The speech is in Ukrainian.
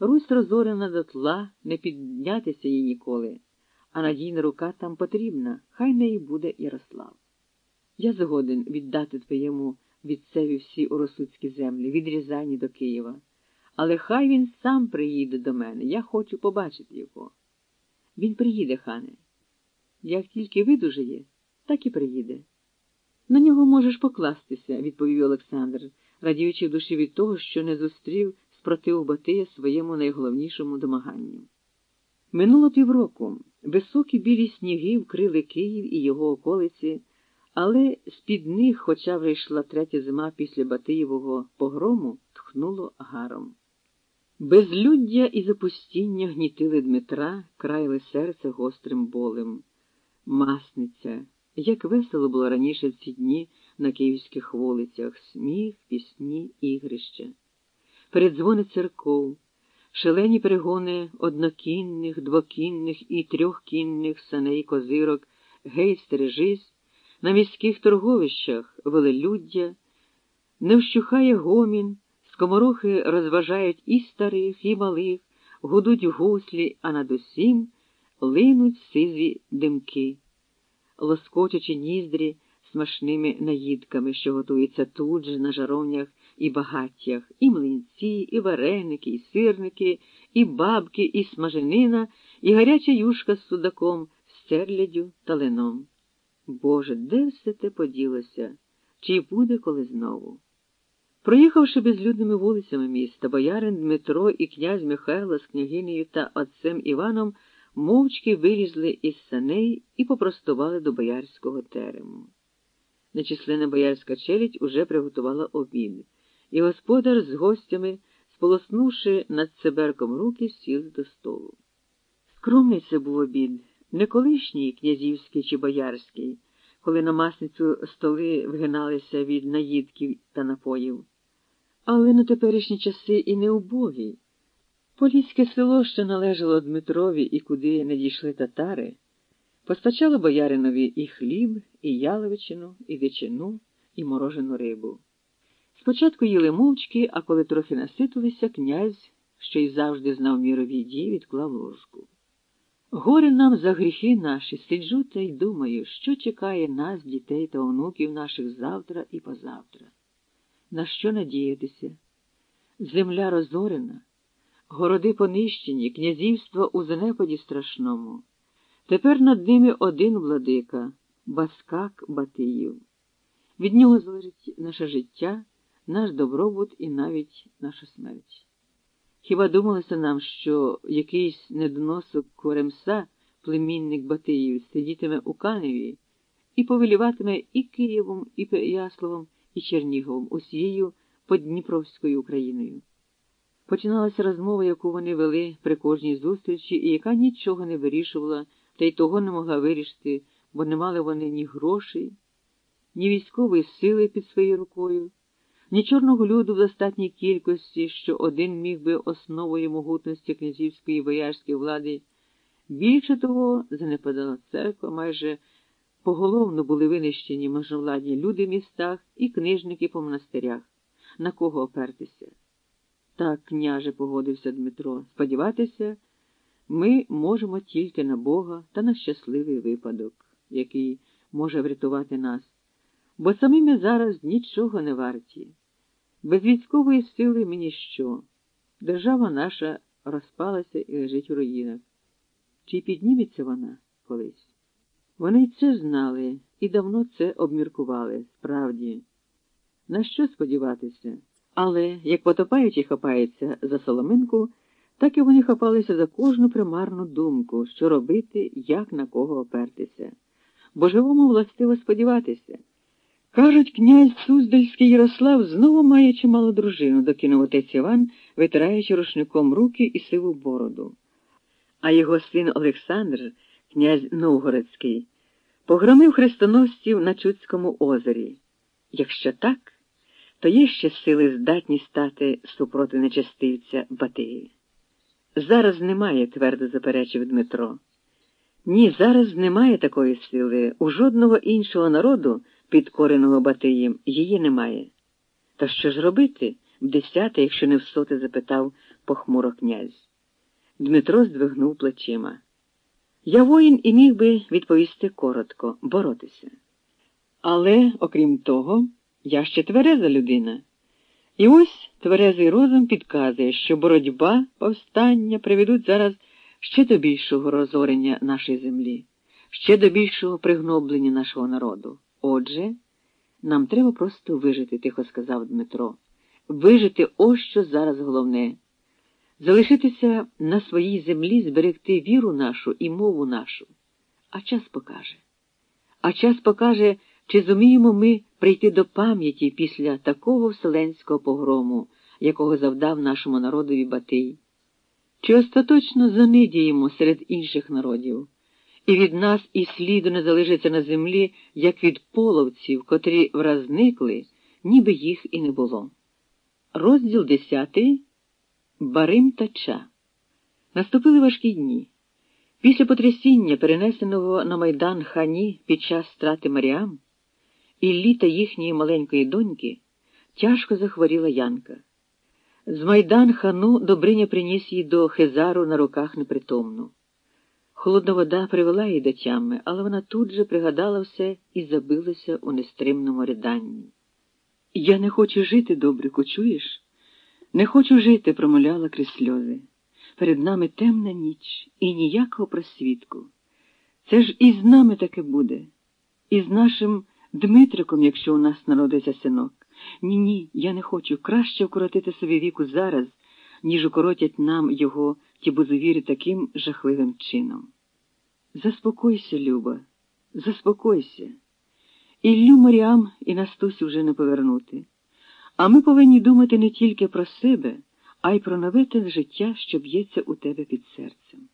Русь розорена дотла, не піднятися їй ніколи, а надійна рука там потрібна, хай неї буде Ярослав. Я згоден віддати твоєму відцеві всі уросуцькі землі, від Рязані до Києва. Але хай він сам приїде до мене, я хочу побачити його. Він приїде, хане. Як тільки видужає, так і приїде. На нього можеш покластися, відповів Олександр, радіючи в душі від того, що не зустрів спротиву Батия своєму найголовнішому домаганню. Минуло півроку. Високі білі сніги вкрили Київ і його околиці, але з-під них, хоча вже йшла третя зима після Батиєвого погрому, тхнуло гаром. Безлюддя і запустіння гнітили Дмитра, краяли серце гострим болем. Масниця, як весело було раніше в ці дні на київських вулицях, сміх, пісні, ігрища. Передзвони церков, шалені перегони однокінних, двокінних і трьохкінних саней козирок, гей, стережись, на міських торговищах велелюддя, не вщухає гомін. Скоморохи розважають і старих, і малих, гудуть гуслі, а над усім линуть сизі димки, лоскочучи ніздрі смачними наїдками, що готуються тут же на жаровнях і багаттях, і млинці, і вареники, і сирники, і бабки, і смаженина, і гаряча юшка з судаком, з стерлядю та лином. Боже, де все те поділося? Чи буде коли знову? Проїхавши безлюдними вулицями міста, боярин Дмитро і князь Михайло з княгинею та отцем Іваном мовчки вилізли із саней і попростували до боярського терему. Нечислена боярська челядь уже приготувала обід, і господар з гостями, сполоснувши над циберком руки, сів до столу. Скромний це був обід, не колишній князівський чи боярський, коли на масницю столи вгиналися від наїдків та напоїв але на теперішні часи і не убогий. Поліське село, що належало Дмитрові і куди не дійшли татари, постачало бояринові і хліб, і яловичину, і дичину, і морожену рибу. Спочатку їли мовчки, а коли трохи наситилися, князь, що й завжди знав мірові дії, відклав ложку. Горе нам за гріхи наші, сиджу та й думаю, що чекає нас, дітей та онуків наших завтра і позавтра на що надіятися. Земля розорена, городи понищені, князівство у занепаді страшному. Тепер над ними один владика Баскак Батиїв. Від нього залежить наше життя, наш добробут і навіть наша смерть. Хіба думалося нам, що якийсь недоносок Коремса, племінник Батиїв, сидітиме у Каневі і повеліватиме і Києвом, і Переяславом, і Черніговом, усією Подніпровською Україною. Починалася розмова, яку вони вели при кожній зустрічі, і яка нічого не вирішувала, та й того не могла вирішити, бо не мали вони ні грошей, ні військової сили під своєю рукою, ні чорного люду в достатній кількості, що один міг би основою могутності князівської боярської влади. Більше того, занепадала церква майже Поголовно були винищені можновладні люди в містах і книжники по монастирях. На кого опертися? Так, княже, погодився Дмитро, сподіватися, ми можемо тільки на Бога та на щасливий випадок, який може врятувати нас, бо самі ми зараз нічого не варті. Без військової сили ми ніщо. Держава наша розпалася і лежить у руїнах. Чи підніметься вона колись? Вони це знали і давно це обміркували, справді. На що сподіватися? Але як потопаючи хапається за соломинку, так і вони хапалися за кожну примарну думку, що робити, як на кого опертися. Бо живому властиво сподіватися. Кажуть, князь Суздальський Ярослав знову має чимало дружину, докинув отець Іван, витираючи рушником руки і сиву бороду. А його син Олександр князь Новгородський, погромив хрестоносців на Чудському озері. Якщо так, то є ще сили здатні стати супроти нечестивця Батиї. Зараз немає, твердо заперечив Дмитро. Ні, зараз немає такої сили. У жодного іншого народу, підкореного Батиєм, її немає. Та що ж робити? В десяте, якщо не в соте, запитав похмуро князь. Дмитро здвигнув плечима. Я воїн і міг би відповісти коротко, боротися. Але, окрім того, я ще твереза людина. І ось тверезий розум підказує, що боротьба, повстання приведуть зараз ще до більшого розорення нашої землі, ще до більшого пригноблення нашого народу. Отже, нам треба просто вижити, тихо сказав Дмитро. Вижити ось що зараз головне. Залишитися на своїй землі, зберегти віру нашу і мову нашу. А час покаже. А час покаже, чи зуміємо ми прийти до пам'яті після такого вселенського погрому, якого завдав нашому народові Батий? Чи остаточно занидіємо серед інших народів, і від нас і сліду не залишиться на землі, як від половців, котрі враз зникли, ніби їх і не було. Розділ десятий. Барим Тача. Наступили важкі дні. Після потрясіння, перенесеного на майдан хані під час страти Маріам, Іллі та їхньої маленької доньки тяжко захворіла Янка. З майдан хану Добриня приніс її до Хезару на руках непритомну. Холодна вода привела її до тями, але вона тут же пригадала все і забилася у нестримному риданні. Я не хочу жити, добрику, чуєш? Не хочу жити, промовляла крізь сльози. Перед нами темна ніч і ніякого просвітку. Це ж і з нами таке буде, і з нашим Дмитриком, якщо у нас народиться синок. Ні, ні, я не хочу. Краще вкоротити собі віку зараз, ніж укоротять нам його ті бузовірі таким жахливим чином. Заспокойся, Люба, заспокойся. Іллю Маріам і Настусю вже не повернути. А ми повинні думати не тільки про себе, а й про нове те життя, що б'ється у тебе під серцем.